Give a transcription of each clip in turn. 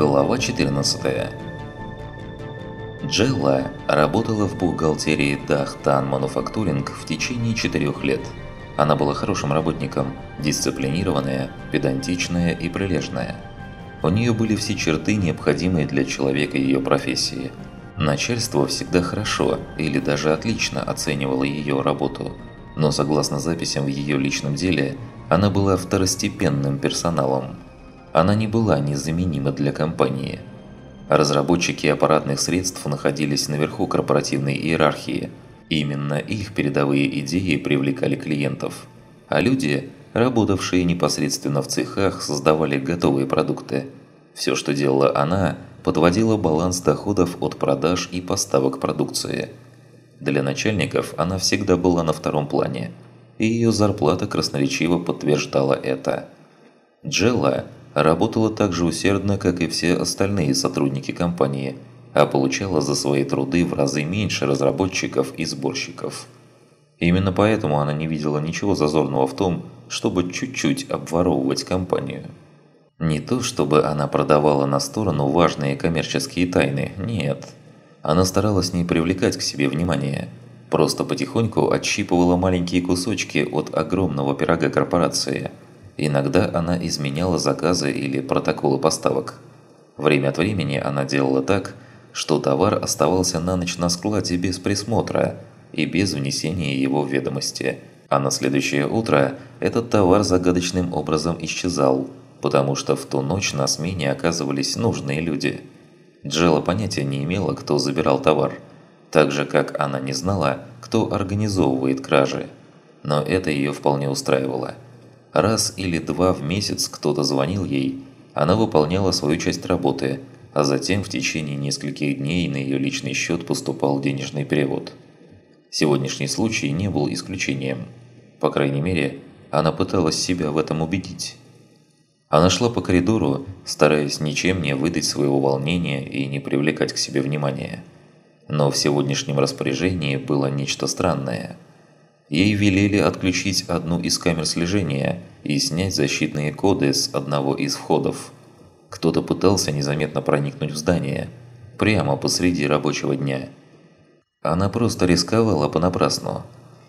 Глава 14 Джелла работала в бухгалтерии Дахтан Мануфактуринг в течение четырех лет. Она была хорошим работником, дисциплинированная, педантичная и прилежная. У нее были все черты, необходимые для человека ее профессии. Начальство всегда хорошо или даже отлично оценивало ее работу, но согласно записям в ее личном деле, она была второстепенным персоналом. Она не была незаменима для компании – Разработчики аппаратных средств находились наверху корпоративной иерархии. Именно их передовые идеи привлекали клиентов. А люди, работавшие непосредственно в цехах, создавали готовые продукты. Все, что делала она, подводила баланс доходов от продаж и поставок продукции. Для начальников она всегда была на втором плане, и ее зарплата красноречиво подтверждала это. Джелла – работала так же усердно, как и все остальные сотрудники компании, а получала за свои труды в разы меньше разработчиков и сборщиков. Именно поэтому она не видела ничего зазорного в том, чтобы чуть-чуть обворовывать компанию. Не то, чтобы она продавала на сторону важные коммерческие тайны, нет. Она старалась не привлекать к себе внимание, просто потихоньку отщипывала маленькие кусочки от огромного пирога корпорации – Иногда она изменяла заказы или протоколы поставок. Время от времени она делала так, что товар оставался на ночь на складе без присмотра и без внесения его в ведомости, а на следующее утро этот товар загадочным образом исчезал, потому что в ту ночь на смене оказывались нужные люди. Джелла понятия не имела, кто забирал товар, так же как она не знала, кто организовывает кражи. Но это ее вполне устраивало – Раз или два в месяц кто-то звонил ей, она выполняла свою часть работы, а затем в течение нескольких дней на ее личный счет поступал денежный перевод. Сегодняшний случай не был исключением. По крайней мере, она пыталась себя в этом убедить. Она шла по коридору, стараясь ничем не выдать своего волнения и не привлекать к себе внимания. Но в сегодняшнем распоряжении было нечто странное – Ей велели отключить одну из камер слежения и снять защитные коды с одного из входов. Кто-то пытался незаметно проникнуть в здание, прямо посреди рабочего дня. Она просто рисковала понапрасну.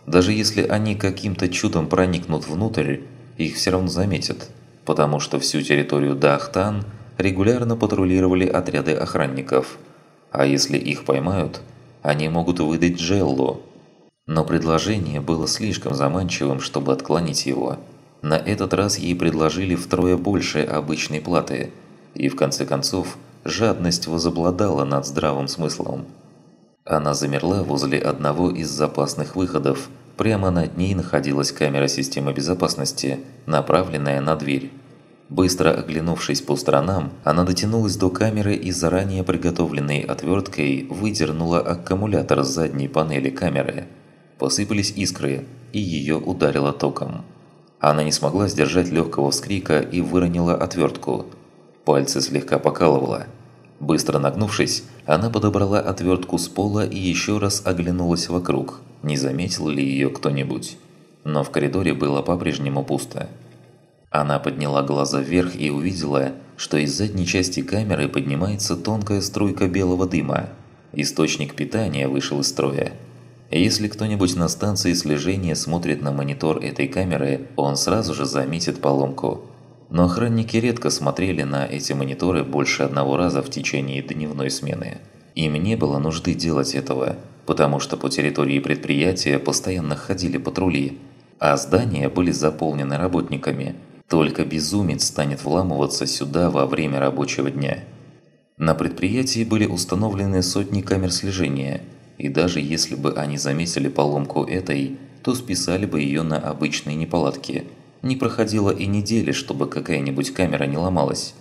Даже если они каким-то чудом проникнут внутрь, их все равно заметят, потому что всю территорию Дахтан регулярно патрулировали отряды охранников. А если их поймают, они могут выдать Джеллу, но предложение было слишком заманчивым, чтобы отклонить его. На этот раз ей предложили втрое больше обычной платы, и в конце концов жадность возобладала над здравым смыслом. Она замерла возле одного из запасных выходов. Прямо над ней находилась камера системы безопасности, направленная на дверь. Быстро оглянувшись по сторонам, она дотянулась до камеры и заранее приготовленной отверткой выдернула аккумулятор с задней панели камеры – посыпались искры, и ее ударило током. Она не смогла сдержать легкого вскрика и выронила отвертку. Пальцы слегка покалывало. Быстро нагнувшись, она подобрала отвертку с пола и еще раз оглянулась вокруг, не заметил ли ее кто-нибудь. Но в коридоре было по-прежнему пусто. Она подняла глаза вверх и увидела, что из задней части камеры поднимается тонкая струйка белого дыма. Источник питания вышел из строя. Если кто-нибудь на станции слежения смотрит на монитор этой камеры, он сразу же заметит поломку. Но охранники редко смотрели на эти мониторы больше одного раза в течение дневной смены. Им не было нужды делать этого, потому что по территории предприятия постоянно ходили патрули, а здания были заполнены работниками. Только безумец станет вламываться сюда во время рабочего дня. На предприятии были установлены сотни камер слежения – и даже если бы они заметили поломку этой, то списали бы ее на обычные неполадки. Не проходило и недели, чтобы какая-нибудь камера не ломалась.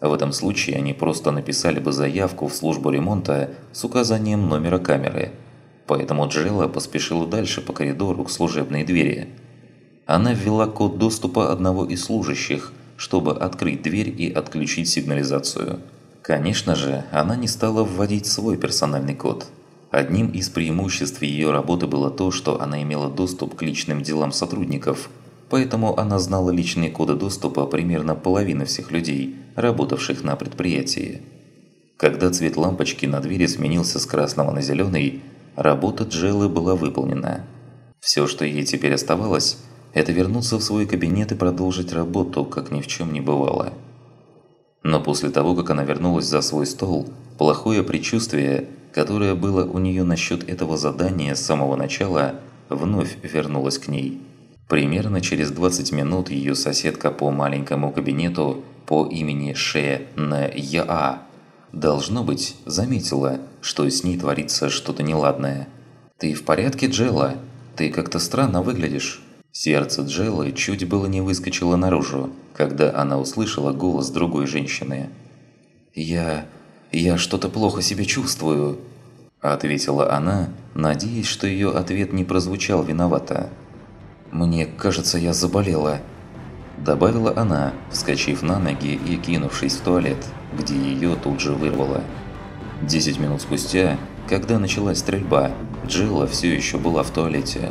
В этом случае они просто написали бы заявку в службу ремонта с указанием номера камеры. Поэтому Джелла поспешила дальше по коридору к служебной двери. Она ввела код доступа одного из служащих, чтобы открыть дверь и отключить сигнализацию. Конечно же, она не стала вводить свой персональный код – Одним из преимуществ ее работы было то, что она имела доступ к личным делам сотрудников. поэтому она знала личные коды доступа примерно половины всех людей, работавших на предприятии. Когда цвет лампочки на двери сменился с красного на зеленый, работа Джеллы была выполнена. Все, что ей теперь оставалось, это вернуться в свой кабинет и продолжить работу, как ни в чем не бывало. Но после того, как она вернулась за свой стол, плохое предчувствие, которое было у нее насчет этого задания с самого начала, вновь вернулось к ней. Примерно через 20 минут ее соседка по маленькому кабинету по имени Ше Н Я должно быть, заметила, что с ней творится что-то неладное. «Ты в порядке, Джелла? Ты как-то странно выглядишь». Сердце Джеллы чуть было не выскочило наружу, когда она услышала голос другой женщины. «Я... я что-то плохо себя чувствую», – ответила она, надеясь, что ее ответ не прозвучал виновато. «Мне кажется, я заболела», – добавила она, вскочив на ноги и кинувшись в туалет, где ее тут же вырвало. Десять минут спустя, когда началась стрельба, Джилла все еще была в туалете.